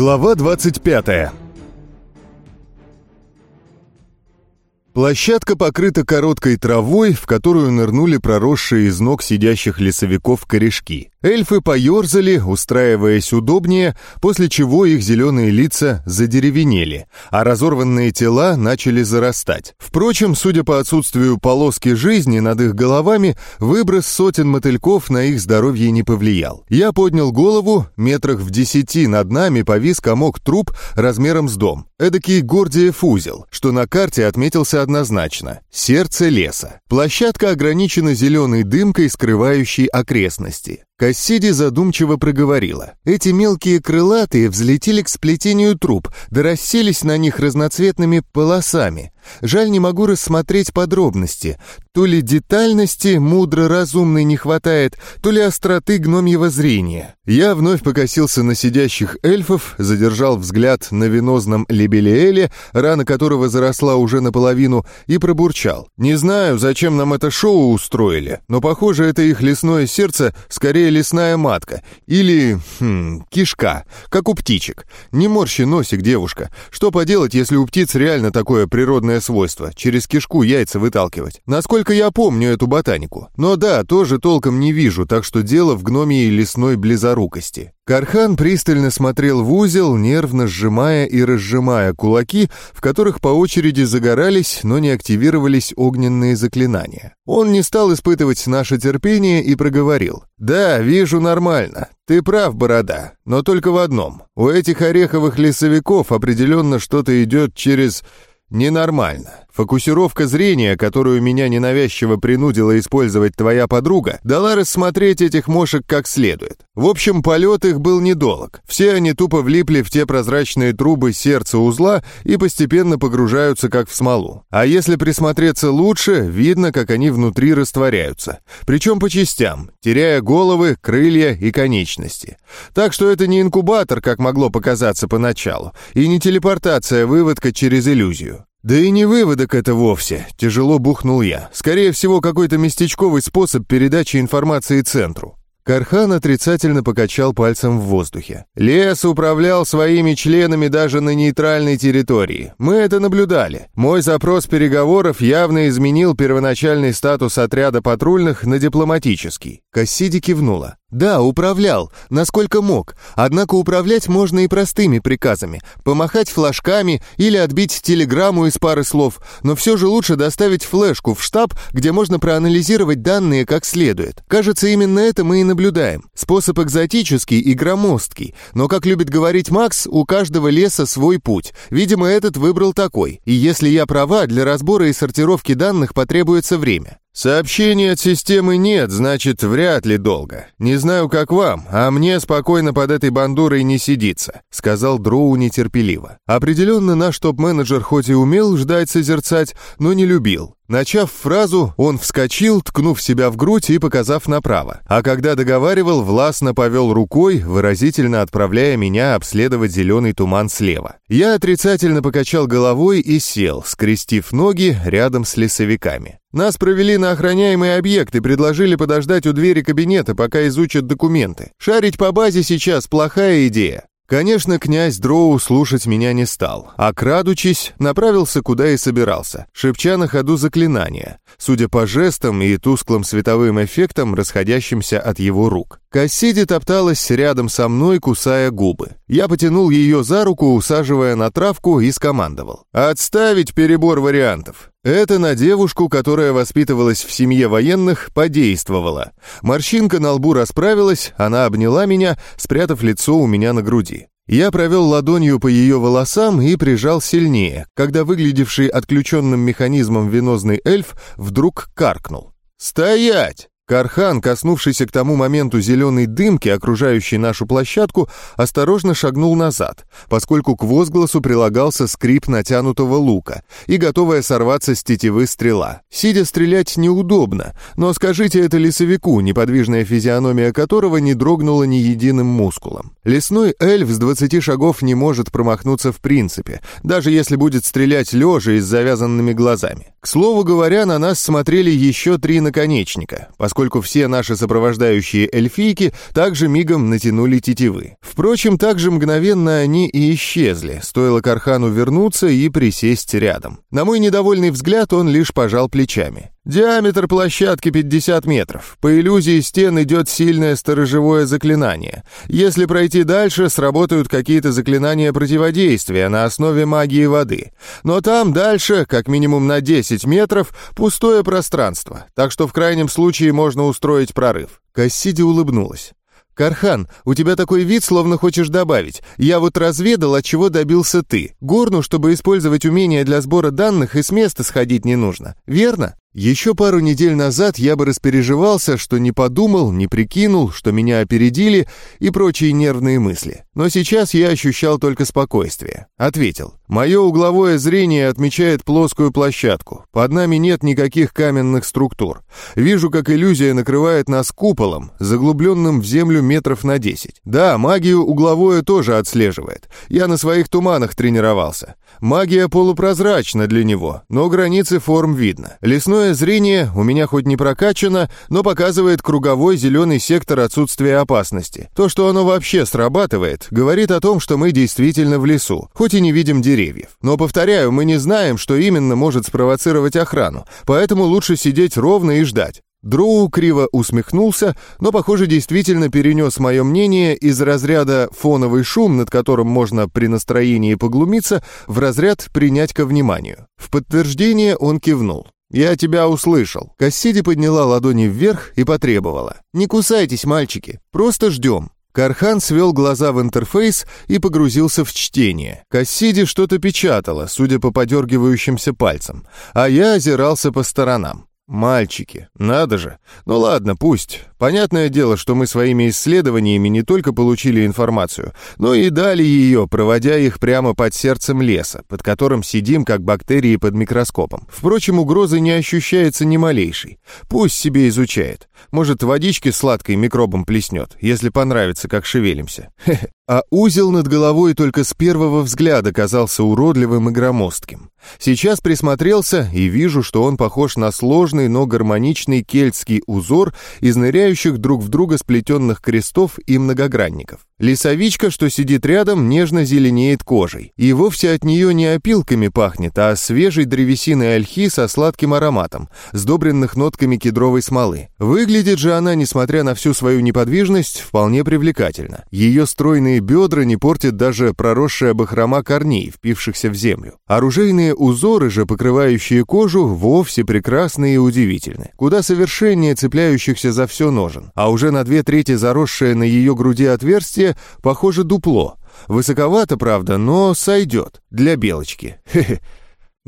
Глава 25 Площадка покрыта короткой травой, в которую нырнули проросшие из ног сидящих лесовиков корешки. Эльфы поерзали, устраиваясь удобнее, после чего их зеленые лица задеревенели, а разорванные тела начали зарастать. Впрочем, судя по отсутствию полоски жизни над их головами, выброс сотен мотыльков на их здоровье не повлиял. Я поднял голову, метрах в десяти над нами повис комок труп размером с дом. Эдакий Гордиев узел, что на карте отметился однозначно. Сердце леса. Площадка ограничена зеленой дымкой, скрывающей окрестности. Кассиди задумчиво проговорила. Эти мелкие крылатые взлетели к сплетению труб, да расселись на них разноцветными полосами. Жаль, не могу рассмотреть подробности. То ли детальности мудро-разумной не хватает, то ли остроты гномьего зрения. Я вновь покосился на сидящих эльфов, задержал взгляд на венозном Лебелиэле, рана которого заросла уже наполовину, и пробурчал. Не знаю, зачем нам это шоу устроили, но, похоже, это их лесное сердце скорее лесная матка или, хм, кишка, как у птичек. Не морщи носик, девушка. Что поделать, если у птиц реально такое природное свойство, через кишку яйца выталкивать? Насколько я помню эту ботанику. Но да, тоже толком не вижу, так что дело в гномии лесной близорукости. Кархан пристально смотрел в узел, нервно сжимая и разжимая кулаки, в которых по очереди загорались, но не активировались огненные заклинания. Он не стал испытывать наше терпение и проговорил. «Да, вижу нормально. Ты прав, Борода, но только в одном. У этих ореховых лесовиков определенно что-то идет через... ненормально. Фокусировка зрения, которую меня ненавязчиво принудила использовать твоя подруга, дала рассмотреть этих мошек как следует. В общем, полет их был недолг. Все они тупо влипли в те прозрачные трубы сердца узла и постепенно погружаются как в смолу. А если присмотреться лучше, видно, как они внутри растворяются. Причем по частям, теряя головы, крылья и конечности. Так что это не инкубатор, как могло показаться поначалу, и не телепортация-выводка через иллюзию. «Да и не выводок это вовсе», — тяжело бухнул я. «Скорее всего, какой-то местечковый способ передачи информации центру». Кархан отрицательно покачал пальцем в воздухе. «Лес управлял своими членами даже на нейтральной территории. Мы это наблюдали. Мой запрос переговоров явно изменил первоначальный статус отряда патрульных на дипломатический». Кассиди кивнула. Да, управлял, насколько мог. Однако управлять можно и простыми приказами. Помахать флажками или отбить телеграмму из пары слов. Но все же лучше доставить флешку в штаб, где можно проанализировать данные как следует. Кажется, именно это мы и наблюдаем. Способ экзотический и громоздкий. Но, как любит говорить Макс, у каждого леса свой путь. Видимо, этот выбрал такой. И если я права, для разбора и сортировки данных потребуется время. «Сообщений от системы нет, значит, вряд ли долго. Не знаю, как вам, а мне спокойно под этой бандурой не сидится», — сказал Дроу нетерпеливо. Определенно, наш топ-менеджер хоть и умел ждать созерцать, но не любил. Начав фразу, он вскочил, ткнув себя в грудь и показав направо. А когда договаривал, властно повел рукой, выразительно отправляя меня обследовать зеленый туман слева. Я отрицательно покачал головой и сел, скрестив ноги рядом с лесовиками. Нас провели на охраняемый объект и предложили подождать у двери кабинета, пока изучат документы. Шарить по базе сейчас плохая идея. Конечно, князь Дроу слушать меня не стал, а, крадучись, направился куда и собирался, шепча на ходу заклинания, судя по жестам и тусклым световым эффектам, расходящимся от его рук. Кассиди топталась рядом со мной, кусая губы. Я потянул ее за руку, усаживая на травку, и скомандовал. «Отставить перебор вариантов!» Это на девушку, которая воспитывалась в семье военных, подействовало. Морщинка на лбу расправилась, она обняла меня, спрятав лицо у меня на груди. Я провел ладонью по ее волосам и прижал сильнее, когда выглядевший отключенным механизмом венозный эльф вдруг каркнул. «Стоять!» Кархан, коснувшийся к тому моменту зеленой дымки, окружающей нашу площадку, осторожно шагнул назад, поскольку к возгласу прилагался скрип натянутого лука и готовая сорваться с тетивы стрела. Сидя стрелять неудобно, но скажите это лесовику, неподвижная физиономия которого не дрогнула ни единым мускулом. Лесной эльф с двадцати шагов не может промахнуться в принципе, даже если будет стрелять лежа и с завязанными глазами. К слову говоря, на нас смотрели еще три наконечника, поскольку поскольку все наши сопровождающие эльфийки также мигом натянули тетивы. Впрочем, также мгновенно они и исчезли, стоило Кархану вернуться и присесть рядом. На мой недовольный взгляд он лишь пожал плечами. Диаметр площадки 50 метров. По иллюзии стен идет сильное сторожевое заклинание. Если пройти дальше, сработают какие-то заклинания противодействия на основе магии воды. Но там дальше, как минимум на 10 метров, пустое пространство, так что в крайнем случае можно устроить прорыв. Кассиди улыбнулась. «Кархан, у тебя такой вид, словно хочешь добавить. Я вот разведал, от чего добился ты. Горну, чтобы использовать умения для сбора данных, и с места сходить не нужно. Верно?» Еще пару недель назад я бы распереживался, что не подумал, не прикинул, что меня опередили и прочие нервные мысли. Но сейчас я ощущал только спокойствие. Ответил. Мое угловое зрение отмечает плоскую площадку. Под нами нет никаких каменных структур. Вижу, как иллюзия накрывает нас куполом, заглубленным в землю метров на 10. Да, магию угловое тоже отслеживает. Я на своих туманах тренировался. Магия полупрозрачна для него, но границы форм видно. Лесное зрение у меня хоть не прокачано, но показывает круговой зеленый сектор отсутствия опасности. То, что оно вообще срабатывает, говорит о том, что мы действительно в лесу, хоть и не видим деревьев. Но, повторяю, мы не знаем, что именно может спровоцировать охрану, поэтому лучше сидеть ровно и ждать. Дроу криво усмехнулся, но, похоже, действительно перенес мое мнение из разряда «фоновый шум», над которым можно при настроении поглумиться, в разряд «принять ко вниманию». В подтверждение он кивнул. «Я тебя услышал». Кассиди подняла ладони вверх и потребовала. «Не кусайтесь, мальчики, просто ждем». Кархан свел глаза в интерфейс и погрузился в чтение. Кассиди что-то печатала, судя по подергивающимся пальцам, а я озирался по сторонам. Мальчики, надо же. Ну ладно, пусть. Понятное дело, что мы своими исследованиями не только получили информацию, но и дали ее, проводя их прямо под сердцем леса, под которым сидим, как бактерии под микроскопом. Впрочем, угрозы не ощущается ни малейшей. Пусть себе изучает. Может, водички сладкой микробом плеснет, если понравится, как шевелимся. Хе-хе. А узел над головой только с первого взгляда казался уродливым и громоздким. Сейчас присмотрелся и вижу, что он похож на сложный, но гармоничный кельтский узор из ныряющих друг в друга сплетенных крестов и многогранников. Лесовичка, что сидит рядом, нежно зеленеет кожей. И вовсе от нее не опилками пахнет, а свежей древесиной ольхи со сладким ароматом, сдобренных нотками кедровой смолы. Выглядит же она, несмотря на всю свою неподвижность, вполне привлекательно. Ее стройные бедра не портят даже проросшая бахрома корней, впившихся в землю. Оружейные узоры же, покрывающие кожу, вовсе прекрасны и удивительны. Куда совершеннее цепляющихся за все ножен. А уже на две трети заросшее на ее груди отверстие похоже, дупло. Высоковато, правда, но сойдет. Для белочки. Хе-хе.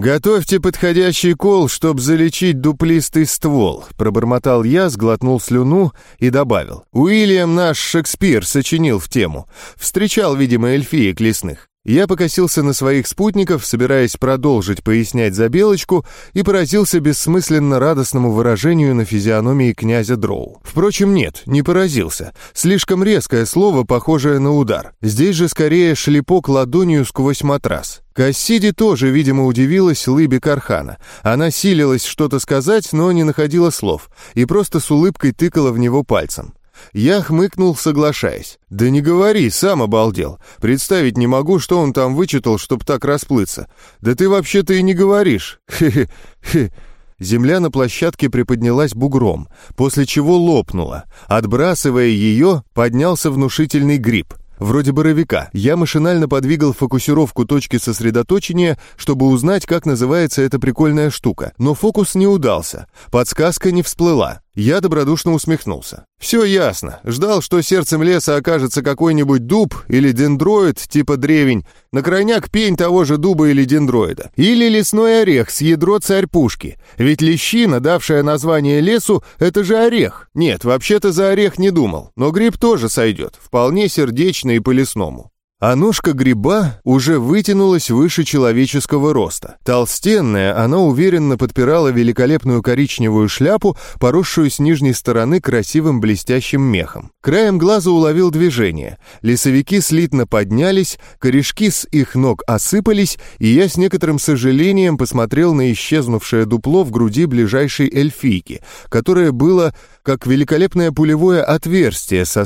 «Готовьте подходящий кол, чтобы залечить дуплистый ствол», — пробормотал я, сглотнул слюну и добавил. «Уильям наш Шекспир сочинил в тему. Встречал, видимо, эльфиек лесных. Я покосился на своих спутников, собираясь продолжить пояснять за Белочку, и поразился бессмысленно радостному выражению на физиономии князя Дроу. Впрочем, нет, не поразился. Слишком резкое слово, похожее на удар. Здесь же скорее шлепок ладонью сквозь матрас. Кассиди тоже, видимо, удивилась лыбе Кархана. Она силилась что-то сказать, но не находила слов, и просто с улыбкой тыкала в него пальцем. Я хмыкнул, соглашаясь. «Да не говори, сам обалдел. Представить не могу, что он там вычитал, чтоб так расплыться. Да ты вообще-то и не говоришь. Хе-хе-хе». Земля на площадке приподнялась бугром, после чего лопнула. Отбрасывая ее, поднялся внушительный гриб вроде боровика. Я машинально подвигал фокусировку точки сосредоточения, чтобы узнать, как называется эта прикольная штука. Но фокус не удался. Подсказка не всплыла. Я добродушно усмехнулся. «Все ясно. Ждал, что сердцем леса окажется какой-нибудь дуб или дендроид типа древень, на крайняк пень того же дуба или дендроида. Или лесной орех с ядро царь-пушки. Ведь лещина, давшая название лесу, это же орех. Нет, вообще-то за орех не думал, но гриб тоже сойдет, вполне сердечно и по-лесному. А ножка гриба уже вытянулась выше человеческого роста. Толстенная, она уверенно подпирала великолепную коричневую шляпу, поросшую с нижней стороны красивым блестящим мехом. Краем глаза уловил движение. Лесовики слитно поднялись, корешки с их ног осыпались, и я с некоторым сожалением посмотрел на исчезнувшее дупло в груди ближайшей эльфийки, которое было как великолепное пулевое отверстие с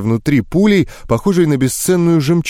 внутри пулей, похожей на бесценную жемчужину,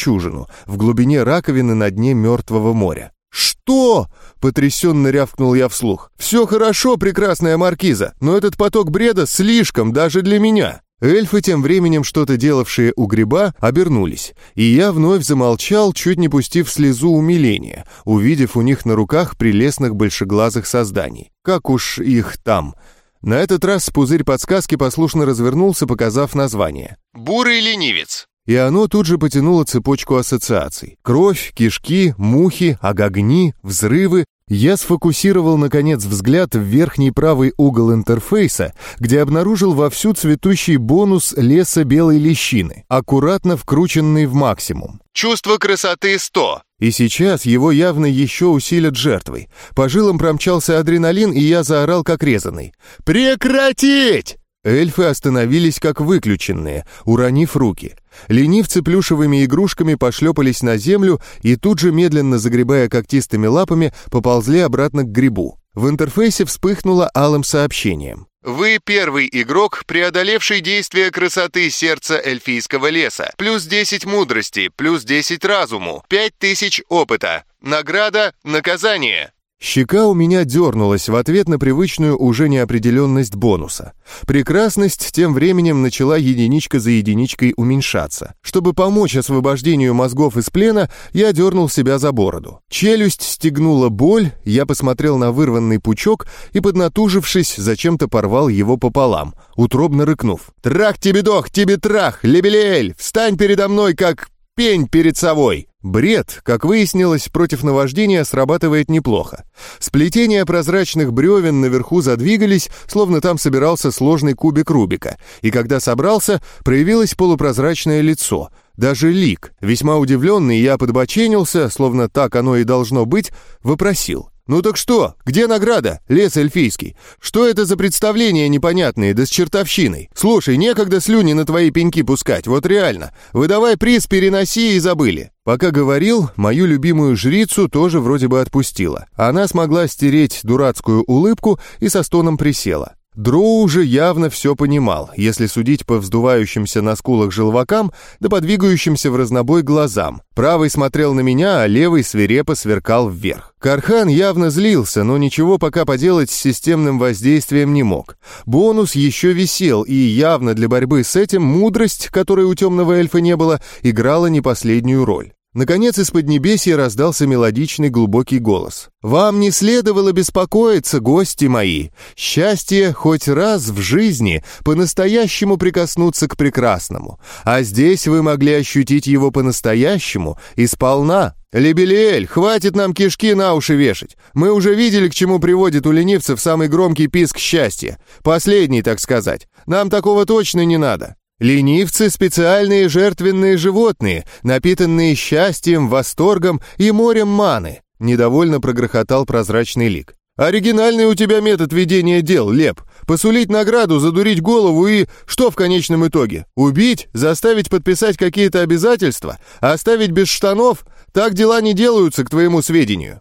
в глубине раковины на дне мертвого моря. «Что?» — потрясенно рявкнул я вслух. «Все хорошо, прекрасная маркиза, но этот поток бреда слишком даже для меня». Эльфы, тем временем что-то делавшие у гриба, обернулись, и я вновь замолчал, чуть не пустив слезу умиления, увидев у них на руках прелестных большеглазых созданий. Как уж их там — на этот раз пузырь подсказки послушно развернулся, показав название. «Бурый ленивец». И оно тут же потянуло цепочку ассоциаций. Кровь, кишки, мухи, огогни, взрывы. Я сфокусировал, наконец, взгляд в верхний правый угол интерфейса, где обнаружил вовсю цветущий бонус леса белой лещины, аккуратно вкрученный в максимум. Чувство красоты 100. И сейчас его явно еще усилят жертвой. По жилам промчался адреналин, и я заорал как резанный. «Прекратить!» Эльфы остановились как выключенные, уронив руки. Ленивцы плюшевыми игрушками пошлепались на землю и тут же, медленно загребая когтистыми лапами, поползли обратно к грибу. В интерфейсе вспыхнуло алым сообщением. Вы первый игрок, преодолевший действие красоты сердца эльфийского леса. Плюс 10 мудрости, плюс 10 разуму, 5000 опыта. Награда – наказание. Щека у меня дернулась в ответ на привычную уже неопределенность бонуса. Прекрасность тем временем начала единичка за единичкой уменьшаться. Чтобы помочь освобождению мозгов из плена, я дернул себя за бороду. Челюсть стегнула боль, я посмотрел на вырванный пучок и, поднатужившись, зачем-то порвал его пополам, утробно рыкнув. «Трах тебе дох, тебе трах! Лебелиэль, встань передо мной, как пень перед совой!» Бред, как выяснилось, против наваждения срабатывает неплохо. Сплетения прозрачных бревен наверху задвигались, словно там собирался сложный кубик Рубика, и когда собрался, проявилось полупрозрачное лицо. Даже лик, весьма удивленный, я подбоченился, словно так оно и должно быть, вопросил. «Ну так что? Где награда? Лес эльфийский. Что это за представления непонятные, да с чертовщиной? Слушай, некогда слюни на твои пеньки пускать, вот реально. Выдавай приз, переноси и забыли». Пока говорил, мою любимую жрицу тоже вроде бы отпустила. Она смогла стереть дурацкую улыбку и со стоном присела. Дроу уже явно все понимал, если судить по вздувающимся на скулах желвакам да подвигающимся в разнобой глазам. Правый смотрел на меня, а левый свирепо сверкал вверх. Кархан явно злился, но ничего пока поделать с системным воздействием не мог. Бонус еще висел, и явно для борьбы с этим мудрость, которой у темного эльфа не было, играла не последнюю роль. Наконец из Поднебесья раздался мелодичный глубокий голос. «Вам не следовало беспокоиться, гости мои. Счастье хоть раз в жизни по-настоящему прикоснуться к прекрасному. А здесь вы могли ощутить его по-настоящему и сполна. Лебелиэль, хватит нам кишки на уши вешать. Мы уже видели, к чему приводит у ленивцев самый громкий писк счастья. Последний, так сказать. Нам такого точно не надо». Ленивцы — специальные жертвенные животные, напитанные счастьем, восторгом и морем маны», — недовольно прогрохотал прозрачный лик. «Оригинальный у тебя метод ведения дел, Леп. Посулить награду, задурить голову и... Что в конечном итоге? Убить? Заставить подписать какие-то обязательства? Оставить без штанов? Так дела не делаются, к твоему сведению».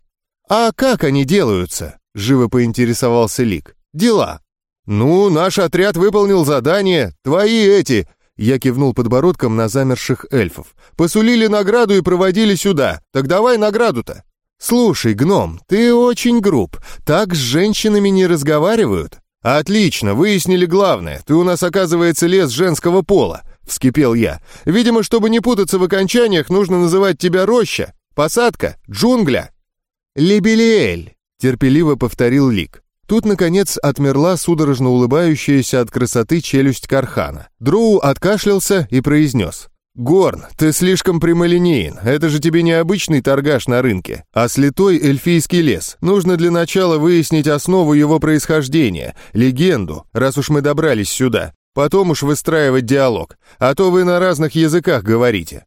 «А как они делаются?» — живо поинтересовался Лик. «Дела. «Ну, наш отряд выполнил задание. Твои эти...» Я кивнул подбородком на замерших эльфов. «Посулили награду и проводили сюда. Так давай награду-то». «Слушай, гном, ты очень груб. Так с женщинами не разговаривают». «Отлично, выяснили главное. Ты у нас, оказывается, лес женского пола», — вскипел я. «Видимо, чтобы не путаться в окончаниях, нужно называть тебя роща, посадка, джунгля». «Лебелиэль», — терпеливо повторил Лик. Тут, наконец, отмерла судорожно улыбающаяся от красоты челюсть Кархана. Дроу откашлялся и произнес. «Горн, ты слишком прямолинеен. Это же тебе не обычный торгаш на рынке, а слитой эльфийский лес. Нужно для начала выяснить основу его происхождения, легенду, раз уж мы добрались сюда. Потом уж выстраивать диалог. А то вы на разных языках говорите.